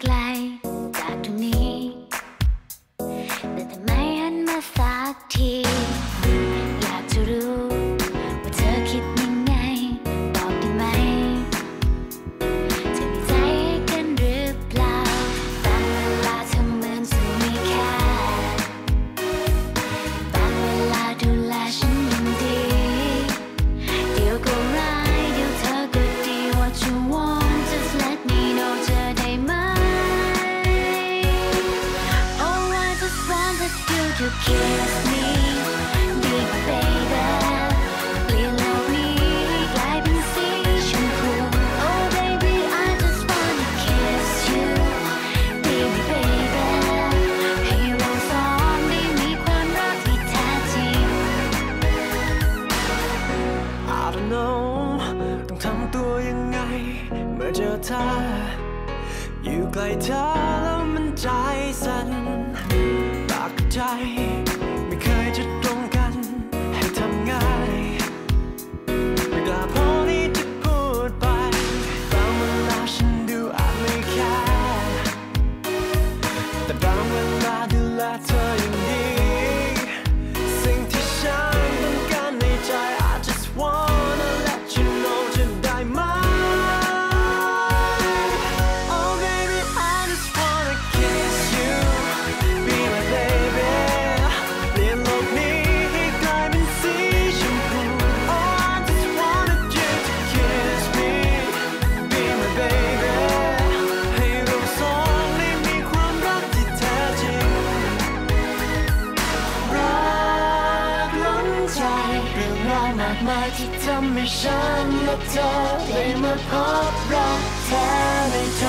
glass. ต้องทำตัวยังไง เมื่อเจอเธอ อยู่ใกล้เธอแล้วมันใจสั่น ปากใจ ไม่เคยจะตรงกัน ให้ทำง่ายไม่กล้าพอที่จะพูดไปบางเวลาฉันดูอาจไม่แค่แต่บางเวลาดูแลเธอ มากมายที่ทำให้ฉันและเธอได้มาพบรักแท้ในใจ